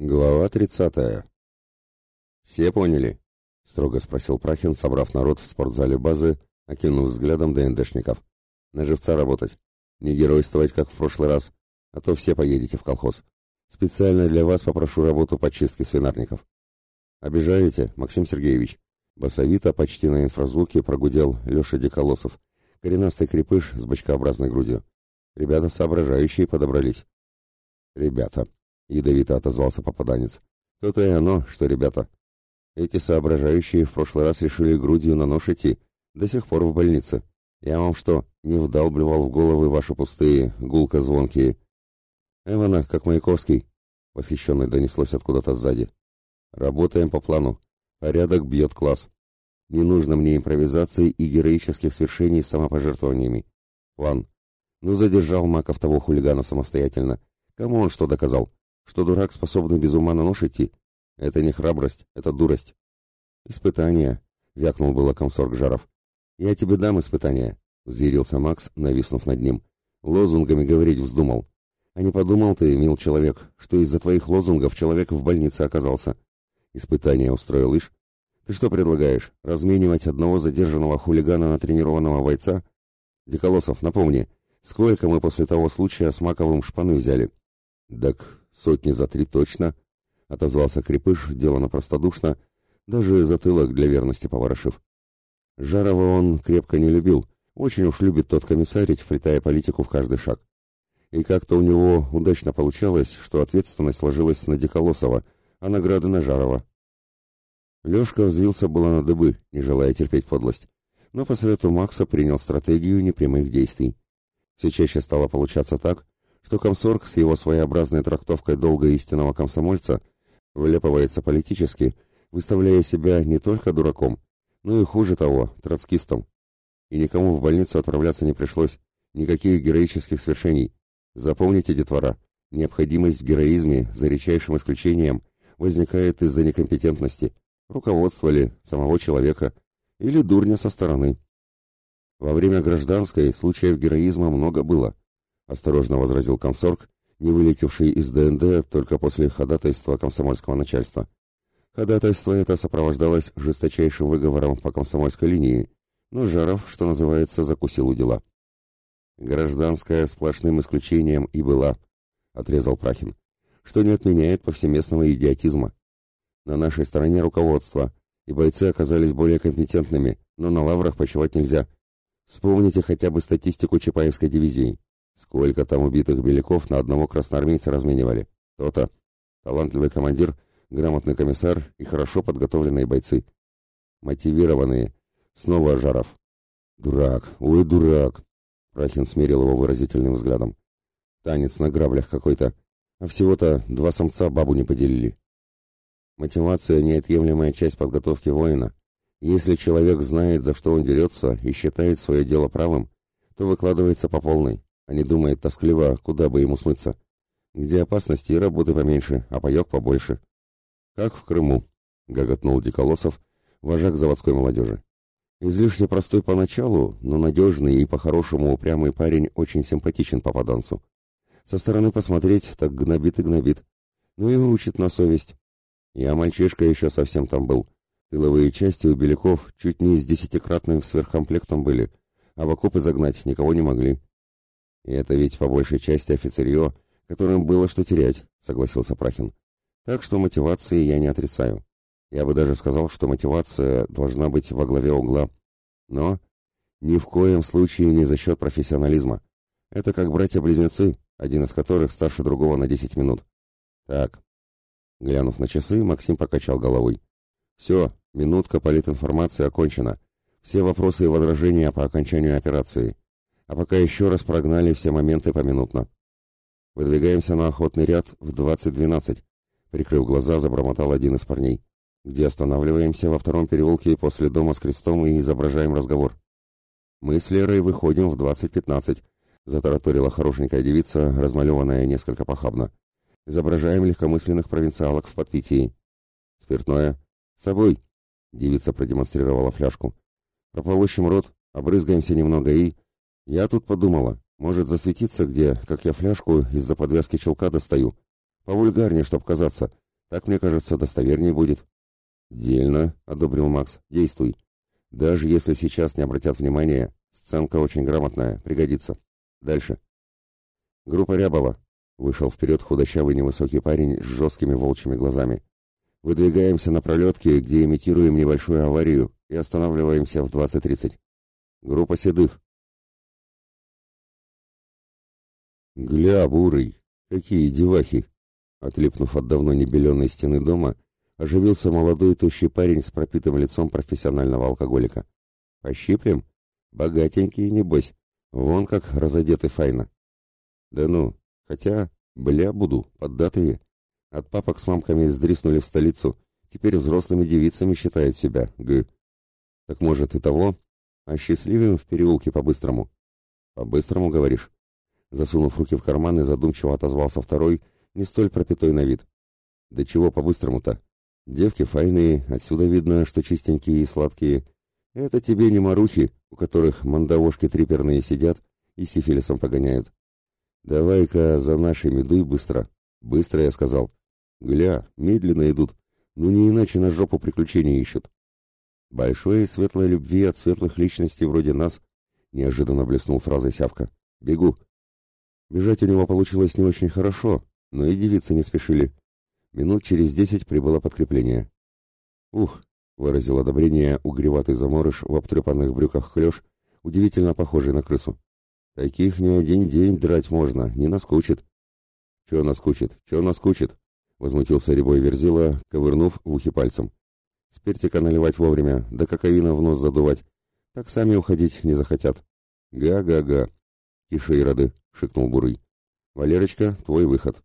Глава 30. «Все поняли?» — строго спросил Прахин, собрав народ в спортзале базы, окинув взглядом ДНДшников. «На живца работать. Не геройствовать, как в прошлый раз, а то все поедете в колхоз. Специально для вас попрошу работу по чистке свинарников». «Обижаете, Максим Сергеевич?» Басовито, почти на инфразвуке, прогудел Леша Деколосов, коренастый крепыш с бочкообразной грудью. Ребята соображающие подобрались. «Ребята», — ядовито отозвался попаданец. «То-то и оно, что ребята. Эти соображающие в прошлый раз решили грудью на нож идти, до сих пор в больнице. Я вам что, не вдалбливал в головы ваши пустые, гулко звонкие?» «Эвана, как Маяковский», — восхищенно донеслось откуда-то сзади. «Работаем по плану. Порядок бьет класс. Не нужно мне импровизации и героических свершений с самопожертвованиями. План. Ну, задержал Маков того хулигана самостоятельно. Кому он что доказал? Что дурак способный без ума на нож идти. Это не храбрость, это дурость. Испытание, вякнул было комсорг Жаров. Я тебе дам испытание, взъярился Макс, нависнув над ним. Лозунгами говорить вздумал. А не подумал ты, мил человек, что из-за твоих лозунгов человек в больнице оказался. Испытание устроил Иш. Ты что предлагаешь, разменивать одного задержанного хулигана на тренированного бойца? Диколосов, напомни, сколько мы после того случая с Маковым шпаны взяли? Так сотни за три точно, отозвался Крепыш, делано простодушно, даже затылок для верности поворошив. Жарова он крепко не любил, очень уж любит тот комиссарить, вплетая политику в каждый шаг. И как-то у него удачно получалось, что ответственность сложилась на Диколосова, а награды на Жарова. Лёшка взвился было на дыбы, не желая терпеть подлость, но по совету Макса принял стратегию непрямых действий. Все чаще стало получаться так, что комсорг с его своеобразной трактовкой долга истинного комсомольца вылепывается политически, выставляя себя не только дураком, но и хуже того, троцкистом. И никому в больницу отправляться не пришлось, никаких героических свершений. Запомните, детвора, необходимость в героизме, за редчайшим исключением, возникает из-за некомпетентности, руководства ли, самого человека, или дурня со стороны. Во время гражданской случаев героизма много было – осторожно возразил комсорг, не вылетевший из ДНД только после ходатайства комсомольского начальства. Ходатайство это сопровождалось жесточайшим выговором по комсомольской линии, но Жаров, что называется, закусил у дела. «Гражданская сплошным исключением и была», — отрезал Прахин, «что не отменяет повсеместного идиотизма. На нашей стороне руководство, и бойцы оказались более компетентными, но на лаврах почивать нельзя. Вспомните хотя бы статистику Чапаевской дивизии. Сколько там убитых беляков на одного красноармейца разменивали? То-то. Талантливый командир, грамотный комиссар и хорошо подготовленные бойцы. Мотивированные. Снова Жаров. Дурак, ой, дурак. Прахин смерил его выразительным взглядом. Танец на граблях какой-то. А всего-то два самца бабу не поделили. Мотивация – неотъемлемая часть подготовки воина. Если человек знает, за что он дерется и считает свое дело правым, то выкладывается по полной а не думает тоскливо, куда бы ему смыться. Где опасности и работы поменьше, а паёк побольше. Как в Крыму, гоготнул Диколосов, вожак заводской молодежи. Излишне простой поначалу, но надежный и по-хорошему упрямый парень очень симпатичен попаданцу. Со стороны посмотреть, так гнобит и гнобит. Ну и учит на совесть. Я мальчишка еще совсем там был. Тыловые части у Беляков чуть не с десятикратным сверхкомплектом были, а в окопы загнать никого не могли. И это ведь по большей части офицерье, которым было что терять, согласился Прахин. Так что мотивации я не отрицаю. Я бы даже сказал, что мотивация должна быть во главе угла. Но ни в коем случае не за счет профессионализма. Это как братья-близнецы, один из которых старше другого на 10 минут. Так. Глянув на часы, Максим покачал головой. Все, минутка политинформации окончена. Все вопросы и возражения по окончанию операции а пока еще раз прогнали все моменты поминутно. Выдвигаемся на охотный ряд в 20.12. Прикрыв глаза, забормотал один из парней. Где останавливаемся во втором переулке после дома с крестом и изображаем разговор. Мы с Лерой выходим в 20.15. Затараторила хорошенькая девица, размалеванная несколько похабно. Изображаем легкомысленных провинциалок в подпитии. Спиртное. С собой. Девица продемонстрировала фляжку. Прополощем рот, обрызгаемся немного и... Я тут подумала, может засветиться где, как я фляжку из-за подвязки чулка достаю. Повульгарнее, чтоб казаться. Так, мне кажется, достовернее будет». «Дельно», — одобрил Макс. «Действуй. Даже если сейчас не обратят внимания, сценка очень грамотная, пригодится. Дальше». «Группа Рябова», — вышел вперед худощавый невысокий парень с жесткими волчьими глазами. «Выдвигаемся на пролетке, где имитируем небольшую аварию, и останавливаемся в 20.30. Группа седых». «Гля, бурый, какие девахи!» Отлипнув от давно небеленной стены дома, оживился молодой тощий парень с пропитым лицом профессионального алкоголика. «Пощиплем? Богатенький, небось. Вон как разодеты файно». «Да ну, хотя, бля, буду, поддатые. От папок с мамками сдриснули в столицу, теперь взрослыми девицами считают себя, г. Так может и того? А счастливым в переулке по-быстрому?» «По-быстрому, говоришь?» Засунув руки в карманы, задумчиво отозвался второй, не столь пропитой на вид. «Да чего по-быстрому-то? Девки файные, отсюда видно, что чистенькие и сладкие. Это тебе не марухи, у которых мандавошки триперные сидят и сифилисом погоняют. Давай-ка за нашими дуй быстро. Быстро, я сказал. Гля, медленно идут. Ну не иначе на жопу приключений ищут. Большой и светлой любви от светлых личностей вроде нас, неожиданно блеснул фразой Сявка. Бегу. Бежать у него получилось не очень хорошо, но и девицы не спешили. Минут через десять прибыло подкрепление. «Ух!» — выразил одобрение угреватый заморыш в обтрепанных брюках хлёш, удивительно похожий на крысу. «Таких не один день драть можно, не наскучит». «Чё наскучит? Чё наскучит?» — возмутился рябой Верзила, ковырнув в ухе пальцем. «Спиртика наливать вовремя, да кокаина в нос задувать. Так сами уходить не захотят». «Га-га-га!» «Тише, Ироды!» — шикнул Бурый. «Валерочка, твой выход».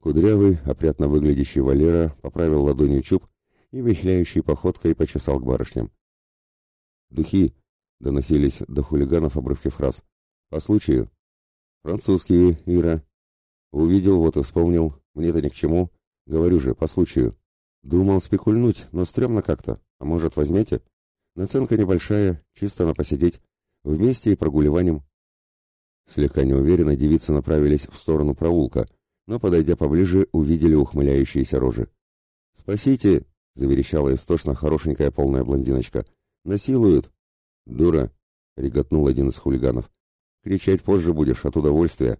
Кудрявый, опрятно выглядящий Валера поправил ладонью чуб и вихляющей походкой почесал к барышням. «Духи!» — доносились до хулиганов обрывки фраз. «По случаю?» «Французские, Ира». «Увидел, вот и вспомнил. Мне-то ни к чему. Говорю же, по случаю. Думал спекульнуть, но стрёмно как-то. А может, возьмете? Наценка небольшая, чисто на посидеть. Вместе и прогуливанием». Слегка неуверенно девицы направились в сторону проулка — но, подойдя поближе, увидели ухмыляющиеся рожи. «Спасите!» — заверещала истошно хорошенькая полная блондиночка. «Насилуют!» «Дура!» — реготнул один из хулиганов. «Кричать позже будешь от удовольствия!»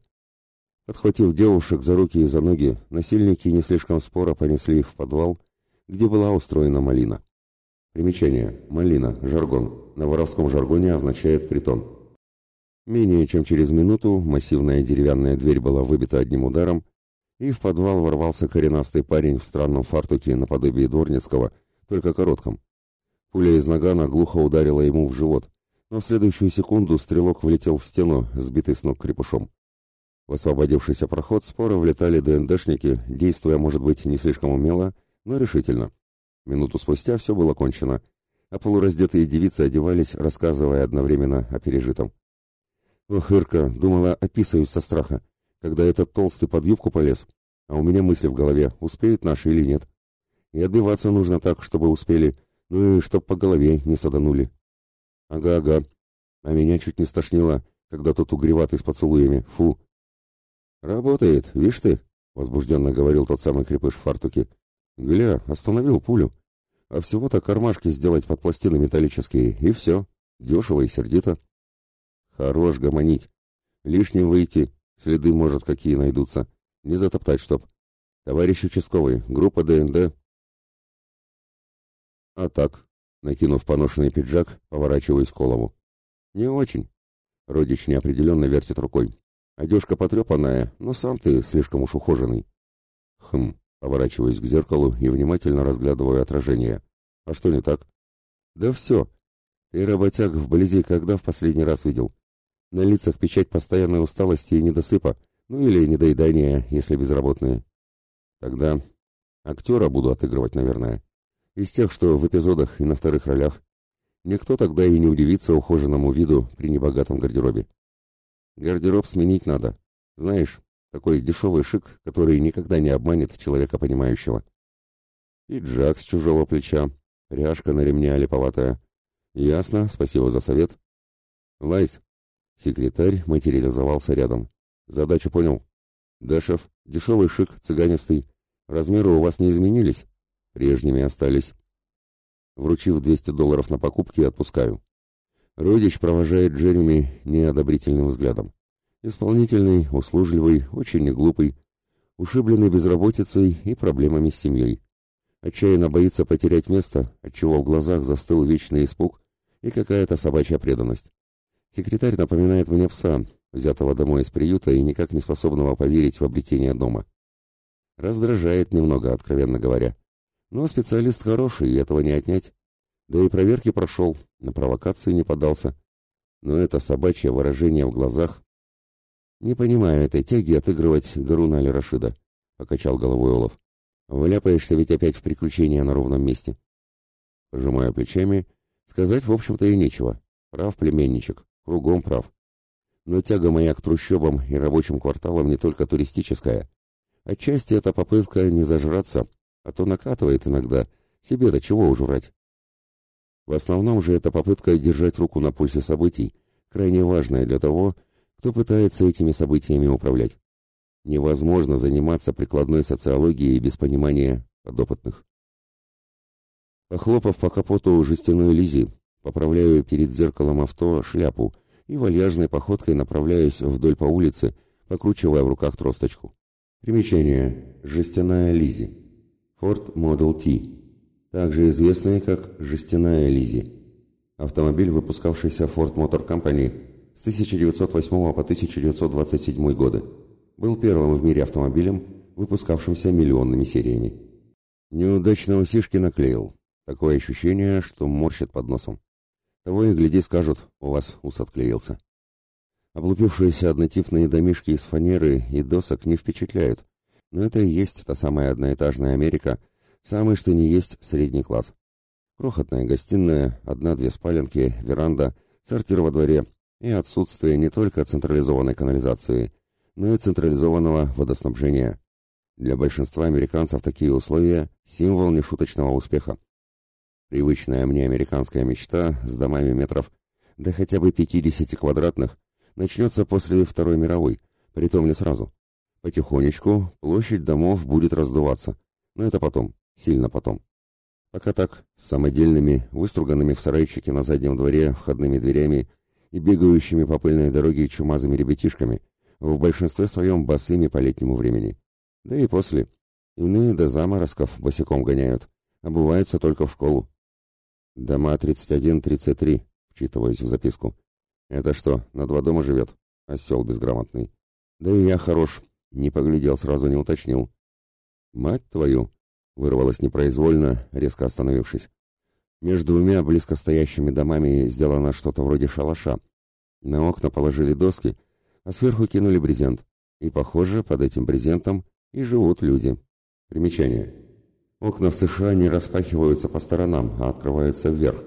Подхватив девушек за руки и за ноги, насильники не слишком споро понесли их в подвал, где была устроена малина. Примечание. Малина. Жаргон. На воровском жаргоне означает притон. Менее чем через минуту массивная деревянная дверь была выбита одним ударом, и в подвал ворвался коренастый парень в странном фартуке наподобие дворницкого, только коротком. Пуля из нагана глухо ударила ему в живот, но в следующую секунду стрелок влетел в стену, сбитый с ног крепышом. В освободившийся проход споро влетали ДНДшники, действуя, может быть, не слишком умело, но решительно. Минуту спустя все было кончено, а полураздетые девицы одевались, рассказывая одновременно о пережитом. Ох, Ирка, думала, описаюсь со страха когда этот толстый под юбку полез, а у меня мысли в голове, успеют наши или нет. И отбиваться нужно так, чтобы успели, ну и чтоб по голове не саданули. Ага-ага, а меня чуть не стошнило, когда тот угреватый с поцелуями, фу. Работает, видишь ты, возбужденно говорил тот самый крепыш в фартуке. Гля, остановил пулю. А всего-то кармашки сделать под пластины металлические, и все. Дешево и сердито. Хорош гомонить. Лишним выйти, Следы, может, какие найдутся. Не затоптать, чтоб. Товарищ участковый, группа ДНД. А так, накинув поношенный пиджак, поворачиваюсь к Колову. Не очень. Родич неопределенно вертит рукой. Одежка потрепанная, но сам ты слишком уж ухоженный. Хм, поворачиваюсь к зеркалу и внимательно разглядываю отражение. А что не так? Да все. Ты, работяг, вблизи когда в последний раз видел? На лицах печать постоянной усталости и недосыпа, ну или недоедания, если безработные. Тогда актера буду отыгрывать, наверное. Из тех, что в эпизодах и на вторых ролях. Никто тогда и не удивится ухоженному виду при небогатом гардеробе. Гардероб сменить надо. Знаешь, такой дешевый шик, который никогда не обманет человека понимающего. Пиджак с чужого плеча, пряжка на ремне аляповатая. Ясно, спасибо за совет. Лайс, Секретарь материализовался рядом. Задачу понял. Дашев, дешевый шик, цыганистый. Размеры у вас не изменились? Прежними остались. Вручив 200 долларов на покупки, отпускаю. Родич провожает Джереми неодобрительным взглядом. Исполнительный, услужливый, очень неглупый, ушибленный безработицей и проблемами с семьей. Отчаянно боится потерять место, отчего в глазах застыл вечный испуг и какая-то собачья преданность. Секретарь напоминает мне пса, взятого домой из приюта и никак не способного поверить в обретение дома. Раздражает немного, откровенно говоря. Но специалист хороший, и этого не отнять. Да и проверки прошел, на провокации не поддался. Но это собачье выражение в глазах. Не понимаю этой тяги отыгрывать Гаруна Али Рашида, покачал головой Олаф. Вляпаешься ведь опять в приключения на ровном месте. Пожимая плечами, сказать, в общем-то, и нечего. Прав племенничек, кругом прав. Но тяга моя к трущобам и рабочим кварталам не только туристическая. Отчасти это попытка не зажраться, а то накатывает иногда. Себе-то чего уж врать. В основном же это попытка держать руку на пульсе событий, крайне важная для того, кто пытается этими событиями управлять. Невозможно заниматься прикладной социологией без понимания подопытных. Похлопав по капоту жестяной Лизи, поправляю перед зеркалом авто шляпу и вальяжной походкой направляюсь вдоль по улице, покручивая в руках тросточку. Примечание. Жестяная Лизи. Ford Model T также известные как «жестяная Лизи». Автомобиль, выпускавшийся Ford Motor Company с 1908 по 1927 годы, был первым в мире автомобилем, выпускавшимся миллионными сериями. Неудачно усишки наклеил. Такое ощущение, что морщит под носом. Того и гляди скажут, у вас ус отклеился. Облупившиеся однотипные домишки из фанеры и досок не впечатляют, но это и есть та самая одноэтажная Америка – Самый что ни есть средний класс. Крохотная гостиная, одна-две спаленки, веранда, сортир во дворе и отсутствие не только централизованной канализации, но и централизованного водоснабжения. Для большинства американцев такие условия – символ нешуточного успеха. Привычная мне американская мечта с домами метров до хотя бы 50 квадратных начнется после Второй мировой, притом не сразу. Потихонечку площадь домов будет раздуваться, но это потом. Сильно потом. Пока так, с самодельными, выструганными в сарайчике на заднем дворе входными дверями и бегающими по пыльной дороге чумазыми ребятишками, в большинстве своем босыми по летнему времени. Да и после. Иные до заморозков босиком гоняют, обуваются только в школу. Дома 31-33, вчитываюсь в записку. Это что, на два дома живет? Осел безграмотный. Да и я хорош, не поглядел, сразу не уточнил. Мать твою, Вырвалось непроизвольно, резко остановившись. Между двумя близко стоящими домами сделано что-то вроде шалаша. На окна положили доски, а сверху кинули брезент. И, похоже, под этим брезентом и живут люди. Примечание. Окна в США не распахиваются по сторонам, а открываются вверх.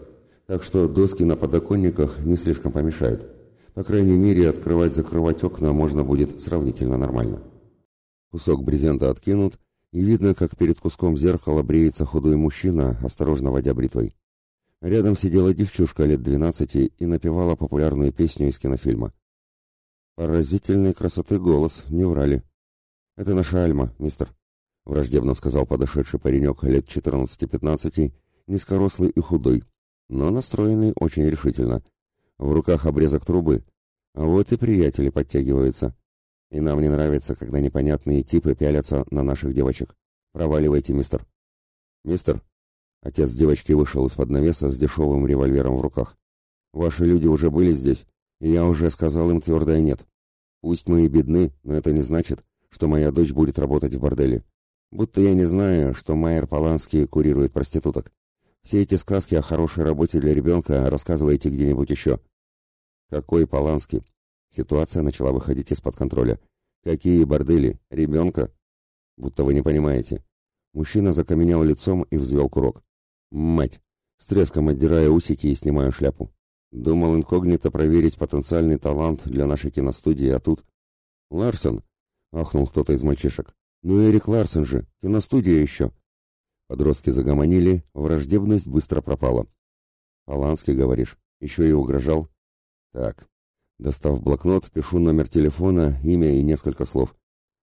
Так что доски на подоконниках не слишком помешают. По крайней мере, открывать-закрывать окна можно будет сравнительно нормально. Кусок брезента откинут, и видно, как перед куском зеркала бреется худой мужчина, осторожно водя бритвой. Рядом сидела девчушка лет двенадцати и напевала популярную песню из кинофильма. «Поразительной красоты голос, не врали». «Это наша Альма, мистер», — враждебно сказал подошедший паренек лет четырнадцати-пятнадцати, низкорослый и худой, но настроенный очень решительно. В руках обрезок трубы, а вот и приятели подтягиваются. И нам не нравится, когда непонятные типы пялятся на наших девочек. Проваливайте, мистер. Мистер. Отец девочки вышел из-под навеса с дешевым револьвером в руках. Ваши люди уже были здесь, и я уже сказал им твердое «нет». Пусть мы и бедны, но это не значит, что моя дочь будет работать в борделе. Будто я не знаю, что Майер Поланский курирует проституток. Все эти сказки о хорошей работе для ребенка рассказывайте где-нибудь еще. Какой Поланский? Ситуация начала выходить из-под контроля. Какие бордели? Ребенка? Будто вы не понимаете. Мужчина закаменел лицом и взвел курок. Мать! С треском отдирая усики и снимаю шляпу. Думал инкогнито проверить потенциальный талант для нашей киностудии, а тут... Ларсон! Ахнул кто-то из мальчишек. Ну, Эрик Ларсон же, киностудия еще. Подростки загомонили, враждебность быстро пропала. Поланский, говоришь, еще и угрожал. Так, Достав блокнот, пишу номер телефона, имя и несколько слов.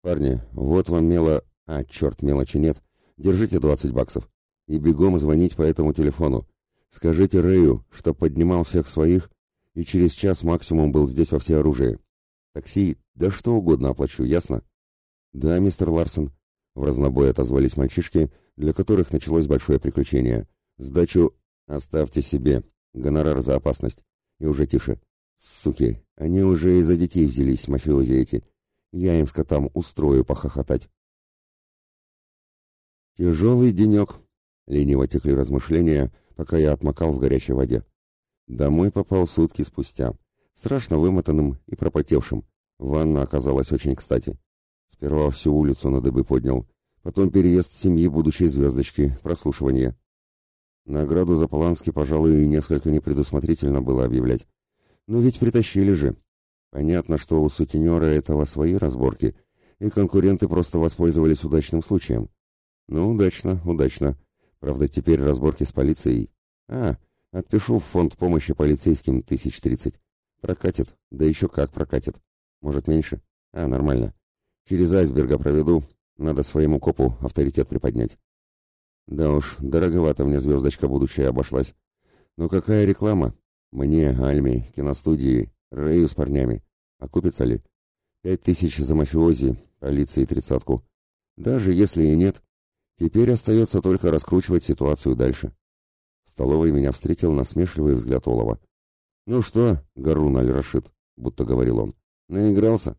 «Парни, вот вам мело... А, черт, мелочи нет. Держите 20 баксов. И бегом звонить по этому телефону. Скажите Рэю, что поднимал всех своих, и через час максимум был здесь во всеоружии. Такси, да что угодно оплачу, ясно? Да, мистер Ларсон. В разнобой отозвались мальчишки, для которых началось большое приключение. Сдачу оставьте себе. Гонорар за опасность. И уже тише. Суки, они уже из-за детей взялись, мафиози эти. Я им скотам устрою похохотать. Тяжелый денек. Лениво текли размышления, пока я отмокал в горячей воде. Домой попал сутки спустя. Страшно вымотанным и пропотевшим. Ванна оказалась очень кстати. Сперва всю улицу на дыбы поднял. Потом переезд семьи будущей звездочки, прослушивание. Награду за Полански, пожалуй, несколько непредусмотрительно было объявлять. Но ведь притащили же. Понятно, что у сутенера этого свои разборки, и конкуренты просто воспользовались удачным случаем. Ну, удачно, удачно. Правда, теперь разборки с полицией. А, отпишу в фонд помощи полицейским тысяч тридцать. Прокатит, да еще как прокатит. Может, меньше? А, нормально. Через айсберга проведу, надо своему копу авторитет приподнять. Да уж, дороговато мне звездочка будущая обошлась. Но какая реклама? Мне, Альме, киностудии, Рэю с парнями. Окупится ли? Пять тысяч за мафиози, полиции тридцатку. Даже если и нет, теперь остается только раскручивать ситуацию дальше. В столовой меня встретил насмешливый взгляд Олова. «Ну что, Гарун Аль-Рашид», — будто говорил он, — «наигрался?»